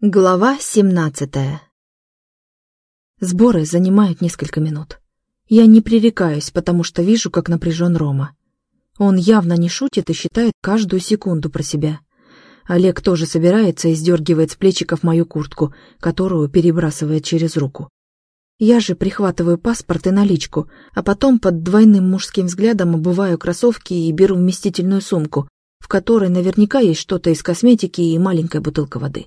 Глава 17 Сборы занимают несколько минут. Я не пререкаюсь, потому что вижу, как напряжен Рома. Он явно не шутит и считает каждую секунду про себя. Олег тоже собирается и сдергивает с плечиков мою куртку, которую перебрасывает через руку. Я же прихватываю паспорт и наличку, а потом под двойным мужским взглядом обуваю кроссовки и беру вместительную сумку, в которой наверняка есть что-то из косметики и маленькая бутылка воды.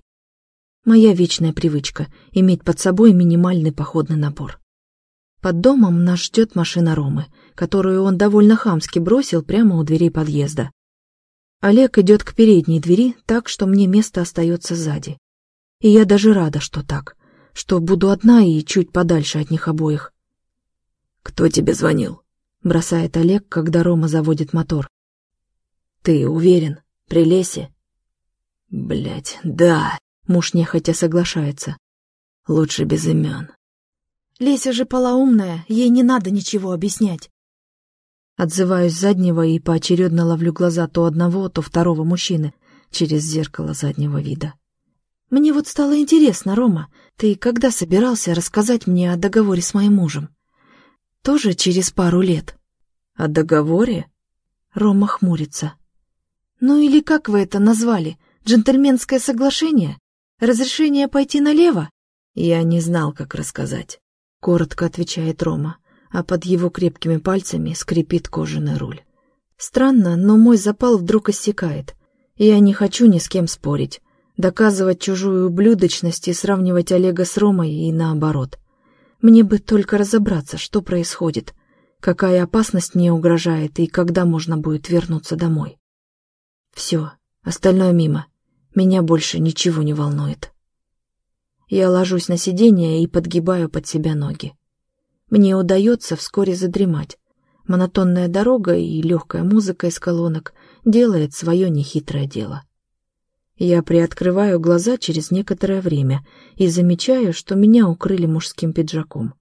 Моя вечная привычка — иметь под собой минимальный походный набор. Под домом нас ждет машина Ромы, которую он довольно хамски бросил прямо у дверей подъезда. Олег идет к передней двери так, что мне место остается сзади. И я даже рада, что так, что буду одна и чуть подальше от них обоих. «Кто тебе звонил?» — бросает Олег, когда Рома заводит мотор. «Ты уверен? При лесе?» Блять, да!» Муж нехотя соглашается. Лучше без имен. Леся же полоумная, ей не надо ничего объяснять. Отзываюсь заднего и поочередно ловлю глаза то одного, то второго мужчины через зеркало заднего вида. Мне вот стало интересно, Рома, ты когда собирался рассказать мне о договоре с моим мужем? Тоже через пару лет. О договоре? Рома хмурится. Ну или как вы это назвали? Джентльменское соглашение? Разрешение пойти налево? Я не знал, как рассказать. Коротко отвечает Рома, а под его крепкими пальцами скрипит кожаный руль. Странно, но мой запал вдруг иссякает. Я не хочу ни с кем спорить, доказывать чужую ублюдочность и сравнивать Олега с Ромой и наоборот. Мне бы только разобраться, что происходит, какая опасность мне угрожает и когда можно будет вернуться домой. Все, остальное мимо. Меня больше ничего не волнует. Я ложусь на сиденье и подгибаю под себя ноги. Мне удается вскоре задремать. Монотонная дорога и легкая музыка из колонок делает свое нехитрое дело. Я приоткрываю глаза через некоторое время и замечаю, что меня укрыли мужским пиджаком.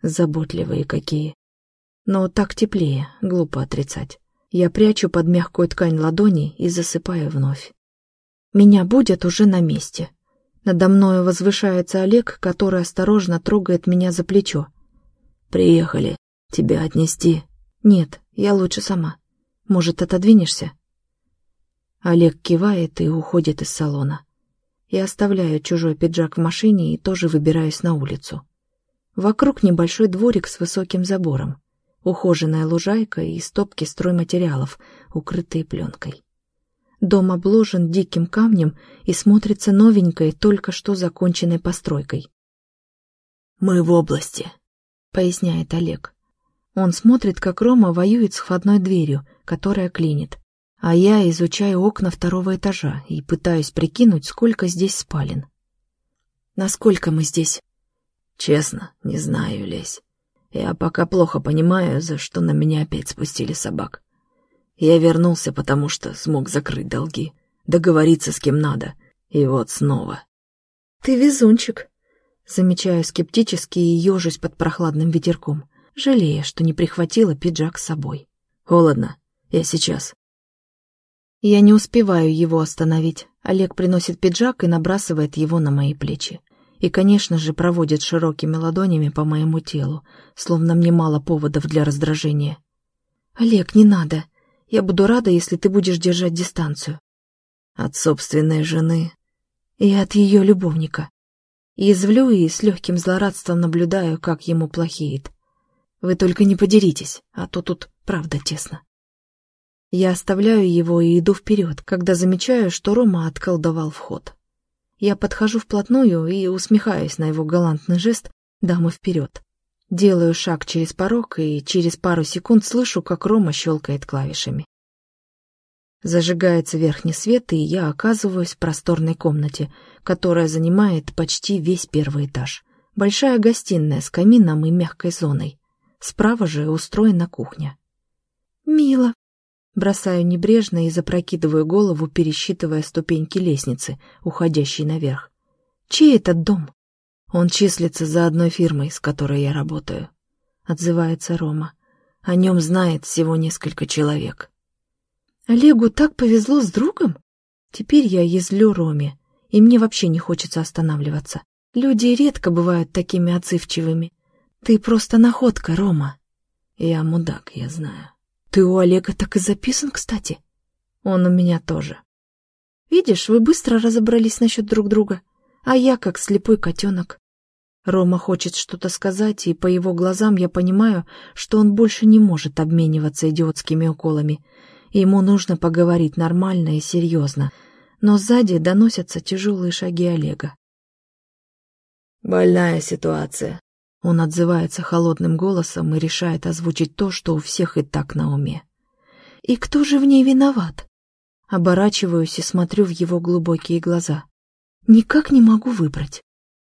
Заботливые какие. Но так теплее, глупо отрицать. Я прячу под мягкую ткань ладони и засыпаю вновь. Меня будет уже на месте. Надо мною возвышается Олег, который осторожно трогает меня за плечо. «Приехали. Тебя отнести?» «Нет, я лучше сама. Может, отодвинешься?» Олег кивает и уходит из салона. Я оставляю чужой пиджак в машине и тоже выбираюсь на улицу. Вокруг небольшой дворик с высоким забором, ухоженная лужайка и стопки стройматериалов, укрытые пленкой. Дом обложен диким камнем и смотрится новенькой, только что законченной постройкой. «Мы в области», — поясняет Олег. Он смотрит, как Рома воюет с входной дверью, которая клинит. А я изучаю окна второго этажа и пытаюсь прикинуть, сколько здесь спален. Насколько мы здесь? Честно, не знаю, Лесь. Я пока плохо понимаю, за что на меня опять спустили собак. Я вернулся, потому что смог закрыть долги, договориться с кем надо, и вот снова. «Ты везунчик», — замечаю скептически и ежусь под прохладным ветерком, жалея, что не прихватила пиджак с собой. «Холодно. Я сейчас». Я не успеваю его остановить. Олег приносит пиджак и набрасывает его на мои плечи. И, конечно же, проводит широкими ладонями по моему телу, словно мне мало поводов для раздражения. «Олег, не надо!» Я буду рада, если ты будешь держать дистанцию. От собственной жены. И от ее любовника. Язвлю и с легким злорадством наблюдаю, как ему плохеет. Вы только не подеритесь, а то тут правда тесно. Я оставляю его и иду вперед, когда замечаю, что Рома отколдовал вход. Я подхожу вплотную и усмехаюсь на его галантный жест «дамы вперед». Делаю шаг через порог и через пару секунд слышу, как Рома щелкает клавишами. Зажигается верхний свет, и я оказываюсь в просторной комнате, которая занимает почти весь первый этаж. Большая гостиная с камином и мягкой зоной. Справа же устроена кухня. «Мило», Бросаю небрежно и запрокидываю голову, пересчитывая ступеньки лестницы, уходящей наверх. «Чей этот дом?» Он числится за одной фирмой, с которой я работаю. Отзывается Рома. О нем знает всего несколько человек. Олегу так повезло с другом? Теперь я езлю Роме, и мне вообще не хочется останавливаться. Люди редко бывают такими отзывчивыми. Ты просто находка, Рома. Я мудак, я знаю. Ты у Олега так и записан, кстати. Он у меня тоже. Видишь, вы быстро разобрались насчет друг друга, а я как слепой котенок. Рома хочет что-то сказать, и по его глазам я понимаю, что он больше не может обмениваться идиотскими уколами. Ему нужно поговорить нормально и серьезно. Но сзади доносятся тяжелые шаги Олега. «Больная ситуация». Он отзывается холодным голосом и решает озвучить то, что у всех и так на уме. «И кто же в ней виноват?» Оборачиваюсь и смотрю в его глубокие глаза. «Никак не могу выбрать.